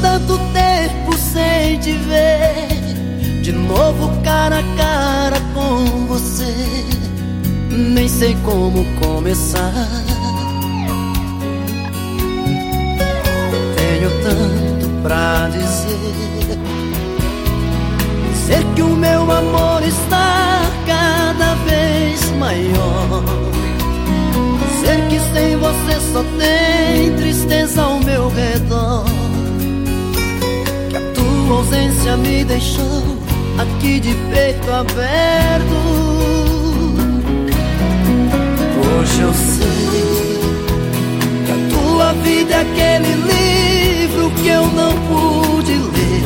tanto tempo sem te ver. De novo cara a cara com você. Nem sei como começar. Tenho tanto pra dizer. Dizer que o meu amor está tua ausência me deixou aqui de peito aberto. Hoje eu sei que a tua vida é aquele livro que eu não pude ler.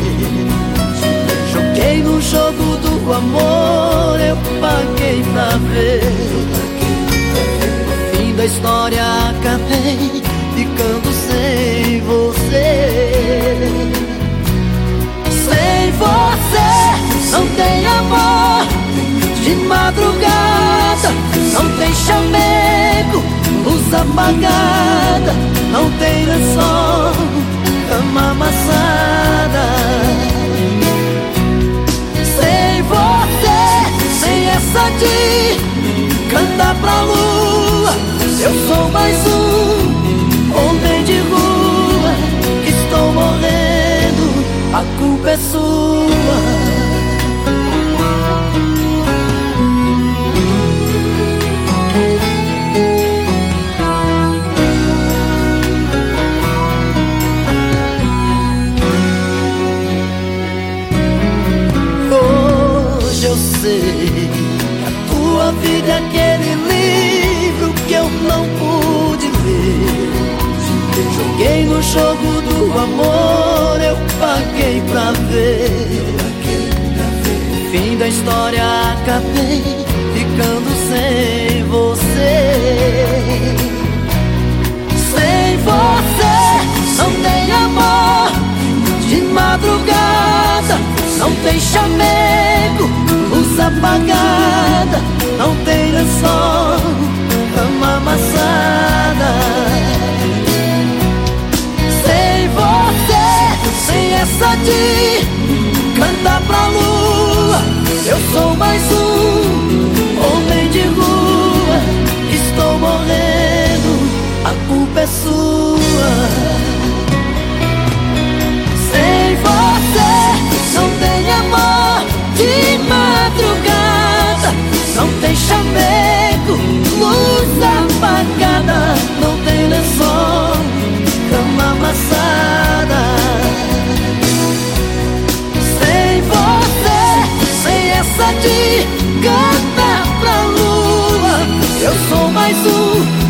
Joguei no jogo do amor, eu paguei pra ver. No fim da história acabei ficando apagada, não tem é aquele livro que eu não pude ler. Joguei no jogo do amor, eu paguei pra ver. Fim da história, acabei ficando sem você. Sem você, não tem amor. De madrugada, não tem chamego apagada Não tem lençol, cama amassada. Sem você, sem essa de Cantar pra lua Eu sou mais um homem de rua Estou morrendo, a culpa é sua. Jesús.